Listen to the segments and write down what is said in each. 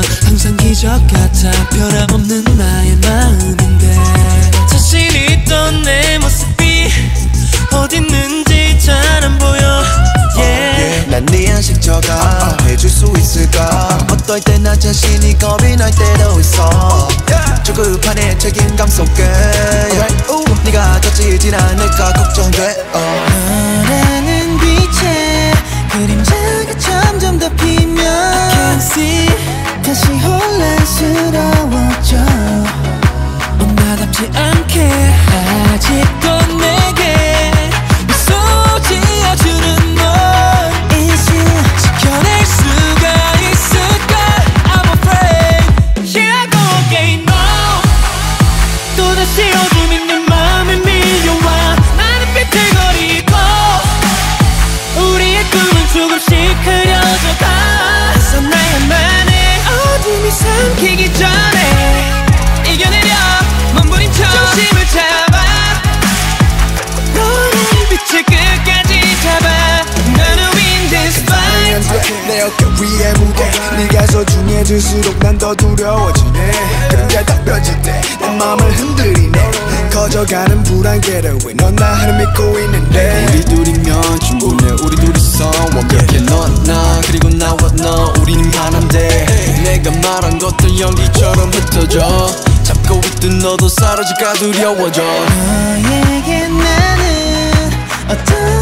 다 변함없는 나의 마음인데. 자신 있던 내 모습이 어딨는지 잘 안 보여. Yeah. 난네 안식처가 해줄 수 있을까? 어떨 때 나 자신이 겁이 날 때도 있어. 조급한 내 책임감 속에. 네가 젖지진 않을까 걱정돼 엄마답지 않게 아직도 내게 미소 지어주는 널 인생 지켜낼 수가 있을까? I'm afraid. Here I go again no 또다시 어둠 있는 마음에 밀려와 나는 비틀거리고 우리의 꿈은 조금씩 흐려져 가. 그래서 나야만의 어둠이 삼키기 전 내 어깨 위에 무게 네가 소중해질수록 난 더 두려워지네. 그림자 딱 펴질 때내 마음을 흔들리네. 커져가는 불안개를 왜 넌 나를 믿고 있는데. 우리 둘이면 충분해. 우리 둘이서 완벽해 너나 그리고 나와 너. 우리는 하나인데. 내가 말한 것들 연기처럼 흩어져. 잡고 있던 너도 사라질까 두려워져. 너에게 나는 어떤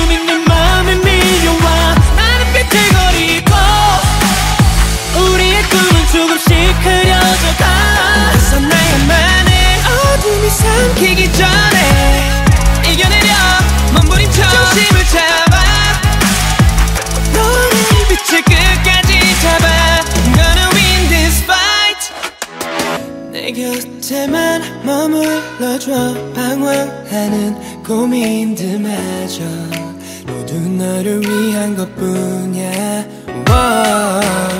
곁에만 머물러줘 방황하는 고민들마저 모두 너를 위한 것뿐이야. Wow.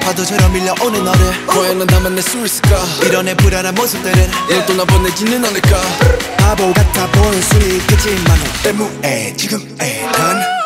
파도처럼 밀려오는 너를. 과연 난 담아낼 수 있을까? 이런 내 불안한 모습들은 널 떠나보내지는 않을까? 바보 같아 보일 수 있겠지만 너 때문에 지금의 난